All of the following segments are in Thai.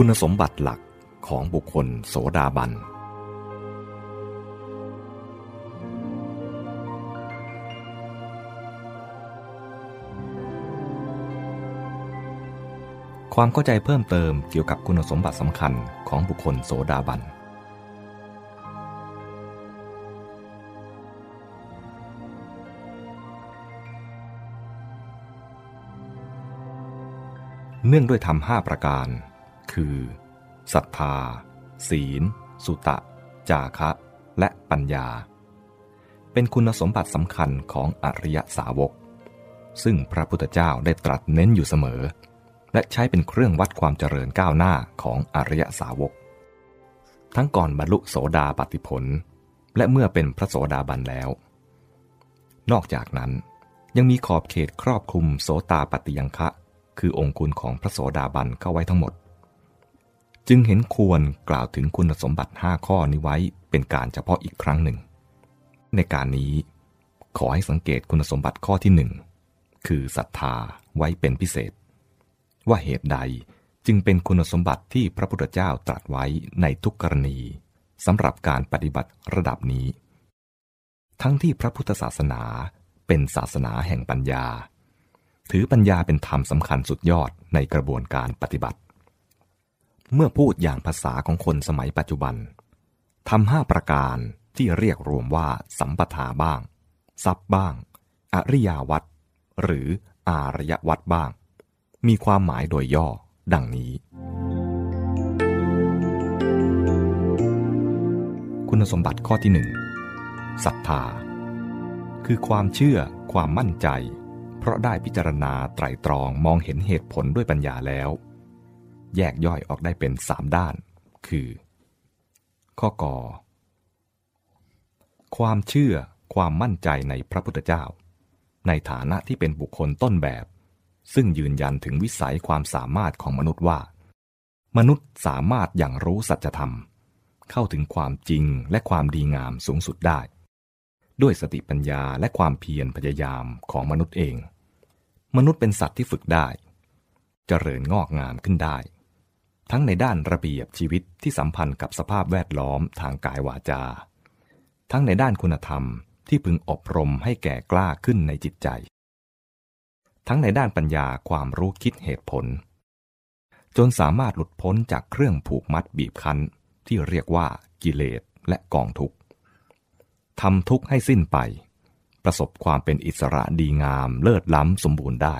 คุณสมบัติหลักของบุคคลโสดาบัน ความเข้าใจเพิ่มเติมเกี่ยวกับคุณสมบัติสำคัญของบุคคลโสดาบันเนื่องด้วยธรรมห้าประการ คือศรัทธา ศีล สุตะ จาคะ และปัญญา เป็นคุณสมบัติสำคัญของอริยสาวก ซึ่งพระพุทธเจ้าได้ตรัสเน้นอยู่เสมอ และใช้เป็นเครื่องวัดความเจริญก้าวหน้าของอริยสาวก ทั้งก่อนบรรลุโสดาปติผล และเมื่อเป็นพระโสดาบันแล้ว นอกจากนั้นยังมีขอบเขตครอบคลุมโสตาปฏิยังคะ คือองคุณของพระโสดาบันเข้าไว้ทั้งหมด จึงเห็นควรกล่าวถึงคุณสมบัติ 5 ข้อนี้ไว้เป็นการเฉพาะอีกครั้งหนึ่ง ในการนี้ขอให้สังเกตคุณสมบัติข้อที่หนึ่งคือศรัทธาไว้เป็นพิเศษ ว่าเหตุใดจึงเป็นคุณสมบัติที่พระพุทธเจ้าตรัสไว้ในทุกกรณีสำหรับการปฏิบัติระดับนี้ ทั้งที่พระพุทธศาสนาเป็นศาสนาแห่งปัญญา ถือปัญญาเป็นธรรมสำคัญสุดยอดในกระบวนการปฏิบัติ เมื่อพูดอย่างภาษาของคนสมัยปัจจุบันทำห้าประการที่เรียกรวมว่าสัมปทาบ้าง ทรัพย์บ้าง อริยวัดหรืออารยวัดบ้าง มีความหมายโดยย่อ ดังนี้ คุณสมบัติข้อที่หนึ่งศรัทธา คือความเชื่อความมั่นใจ เพราะได้พิจารณาไตรตรองมองเห็นเหตุผลด้วยปัญญาแล้ว แยกย่อยออกได้เป็นสามด้าน คือ ข้อกอความเชื่อความมั่นใจในพระพุทธเจ้า ในฐานะที่เป็นบุคคลต้นแบบ ซึ่งยืนยันถึงวิสัยความสามารถของมนุษย์ว่า มนุษย์สามารถอย่างรู้สัจธรรม เข้าถึงความจริงและความดีงามสูงสุดได้ ด้วยสติปัญญาและความเพียรพยายามของมนุษย์เอง มนุษย์เป็นสัตว์ที่ฝึกได้จเจริญงอกงามขึ้นได้ ทั้งในด้านระเบียบชีวิตที่สัมพันธ์กับสภาพแวดล้อมทางกายวาจา ทั้งในด้านคุณธรรมที่พึงอบรมให้แก่กล้าขึ้นในจิตใจ ทั้งในด้านปัญญาความรู้คิดเหตุผล จนสามารถหลุดพ้นจากเครื่องผูกมัดบีบคั้น ที่เรียกว่ากิเลสและกองทุกข์ทำทุกข์ให้สิ้นไป ประสบความเป็นอิสระดีงามเลิศล้ำสมบูรณ์ได้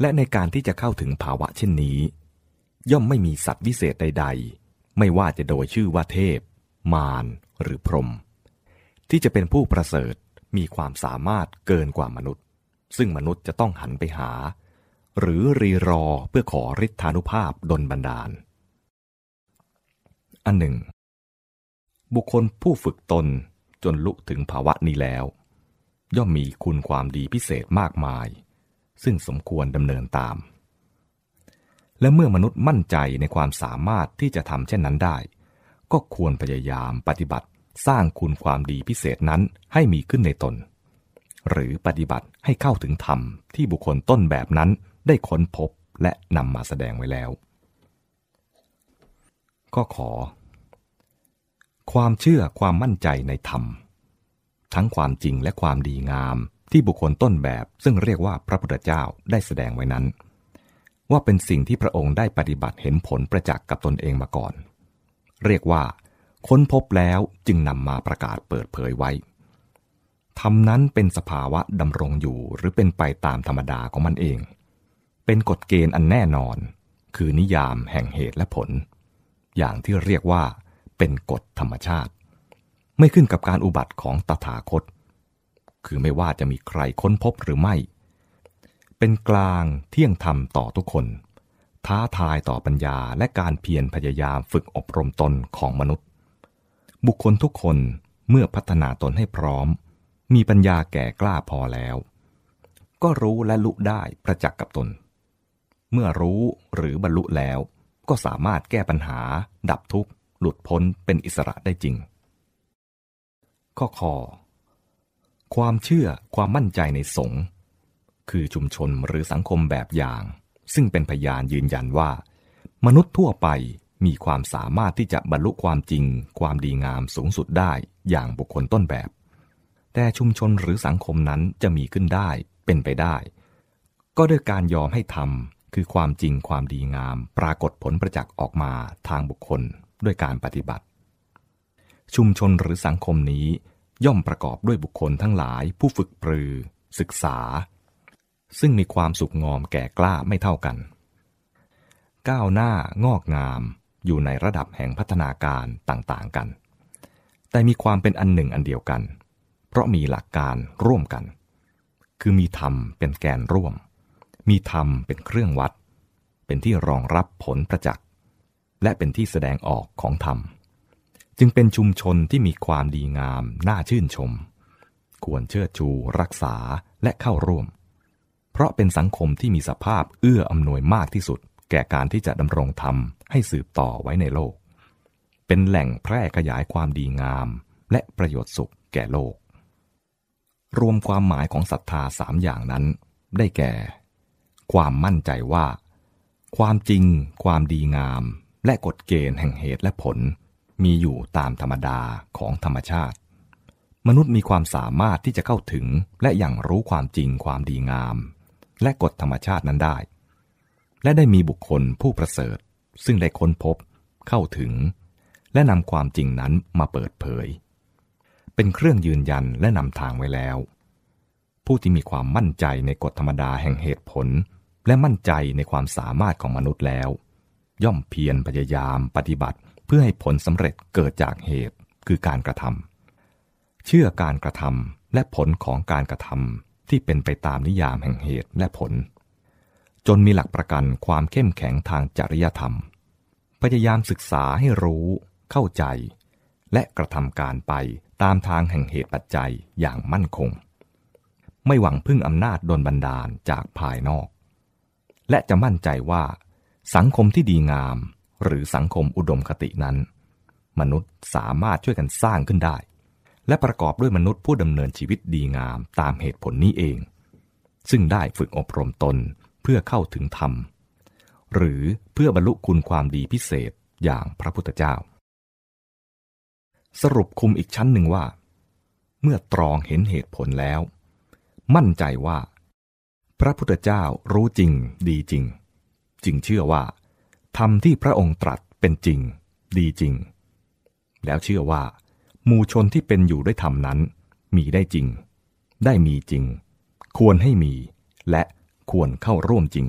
และในการที่จะเข้าถึงภาวะเช่นนี้ ย่อมไม่มีสัตว์วิเศษใด ๆ ไม่ว่าจะโดยชื่อว่าเทพ มารหรือพรหมที่จะเป็นผู้ประเสริฐมีความสามารถเกินกว่ามนุษย์ ซึ่งมนุษย์จะต้องหันไปหา หรือรีรอเพื่อขอฤทธานุภาพดลบันดาล อันหนึ่ง บุคคลผู้ฝึกตนจนลุถึงภาวะนี้แล้ว ย่อมมีคุณความดีพิเศษมากมาย ซึ่งสมควรดำเนินตาม และเมื่อมนุษย์มั่นใจในความสามารถที่จะทำเช่นนั้นได้ ก็ควรพยายามปฏิบัติสร้างคุณความดีพิเศษนั้นให้มีขึ้นในตน หรือปฏิบัติให้เข้าถึงธรรมที่บุคคลต้นแบบนั้นได้ค้นพบและนำมาแสดงไว้แล้ว ก็ขอ ความเชื่อความมั่นใจในธรรม ทั้งความจริงและความดีงามที่บุคคลต้นแบบซึ่งเรียกว่าพระพุทธเจ้าได้แสดงไว้นั้น ว่าเป็นสิ่งที่พระองค์ได้ปฏิบัติเห็นผลประจักษ์กับตนเองมาก่อน เรียกว่า ค้นพบแล้วจึงนำมาประกาศเปิดเผยไว้ทำนั้นเป็นสภาวะดำรงอยู่หรือเป็นไปตามธรรมดาของมันเอง เป็นกฎเกณฑ์อันแน่นอน คือนิยามแห่งเหตุและผล อย่างที่เรียกว่าเป็นกฎธรรมชาติ ไม่ขึ้นกับการอุบัติของตถาคต คือไม่ว่าจะมีใครค้นพบหรือไม่ เป็นกลางเที่ยงธรรมต่อทุกคน ท้าทายต่อปัญญาและการเพียรพยายามฝึกอบรมตนของมนุษย์ บุคคลทุกคนเมื่อพัฒนาตนให้พร้อม มีปัญญาแก่กล้าพอแล้ว ก็รู้และลุได้ประจักษ์กับตน เมื่อรู้หรือบรรลุแล้ว ก็สามารถแก้ปัญหา ดับทุกข์ หลุดพ้นเป็นอิสระได้จริง ข้อคอความเชื่อความมั่นใจในสงฆ์ คือชุมชนหรือสังคมแบบอย่าง ซึ่งเป็นพยานยืนยันว่า มนุษย์ทั่วไปมีความสามารถที่จะบรรลุความจริง ความดีงามสูงสุดได้อย่างบุคคลต้นแบบ แต่ชุมชนหรือสังคมนั้นจะมีขึ้นได้เป็นไปได้ ก็ด้วยการยอมให้ทำคือความจริงความดีงาม ปรากฏผลประจักษ์ออกมาทางบุคคลด้วยการปฏิบัติ ชุมชนหรือสังคมนี้ย่อมประกอบด้วยบุคคลทั้งหลายผู้ฝึกปรือ ศึกษา ซึ่งมีความสุขงอมแก่กล้าไม่เท่ากัน ก้าวหน้างอกงามอยู่ในระดับแห่งพัฒนาการต่างๆกัน แต่มีความเป็นอันหนึ่งอันเดียวกัน เพราะมีหลักการร่วมกัน คือมีธรรมเป็นแกนร่วม มีธรรมเป็นเครื่องวัด เป็นที่รองรับผลประจักษ์ และเป็นที่แสดงออกของธรรม จึงเป็นชุมชนที่มีความดีงามน่าชื่นชม ควรเชิดชูรักษาและเข้าร่วม เพราะเป็นสังคมที่มีสภาพเอื้ออำนวยมากที่สุด แก่การที่จะดำรงธรรมให้สืบต่อไว้ในโลก เป็นแหล่งแพร่ขยายความดีงาม และประโยชน์สุขแก่โลก รวมความหมายของศรัทธาสามอย่างนั้น ได้แก่ ความมั่นใจว่า ความจริง ความดีงาม และกฎเกณฑ์แห่งเหตุและผล มีอยู่ตามธรรมดาของธรรมชาติมนุษย์มีความสามารถที่จะเข้าถึงและอย่างรู้ความจริงความดีงาม และกฎธรรมชาตินั้นได้ และได้มีบุคคลผู้ประเสริฐ ซึ่งได้ค้นพบ เข้าถึง และนำความจริงนั้นมาเปิดเผย เป็นเครื่องยืนยันและนำทางไว้แล้ว ผู้ที่มีความมั่นใจในกฎธรรมดาแห่งเหตุผล และมั่นใจในความสามารถของมนุษย์แล้ว ย่อมเพียรพยายามปฏิบัติเพื่อให้ผลสำเร็จเกิดจากเหตุคือการกระทำเชื่อการกระทำและผลของการกระทำ ที่เป็นไปตามนิยามแห่งเหตุและผล จนมีหลักประกันความเข้มแข็งทางจริยธรรม พยายามศึกษาให้รู้ เข้าใจ และกระทำการไปตามทางแห่งเหตุปัจจัยอย่างมั่นคง ไม่หวังพึ่งอำนาจโดนบันดาลจากภายนอก และจะมั่นใจว่า สังคมที่ดีงาม หรือสังคมอุดมคตินั้น มนุษย์สามารถช่วยกันสร้างขึ้นได้ และประกอบด้วยมนุษย์ผู้ดำเนินชีวิตดีงามตามเหตุผลนี้เอง ซึ่งได้ฝึกอบรมตนเพื่อเข้าถึงธรรม หรือเพื่อบรรลุคุณความดีพิเศษอย่างพระพุทธเจ้า สรุปคุมอีกชั้นหนึ่งว่า เมื่อตรองเห็นเหตุผลแล้ว มั่นใจว่า พระพุทธเจ้ารู้จริงดีจริง จึงเชื่อว่าธรรมที่พระองค์ตรัสเป็นจริง ดีจริง แล้วเชื่อว่า หมู่ชนที่เป็นอยู่ด้วยธรรมนั้น มีได้จริง ได้มีจริง ควรให้มี และควรเข้าร่วมจริง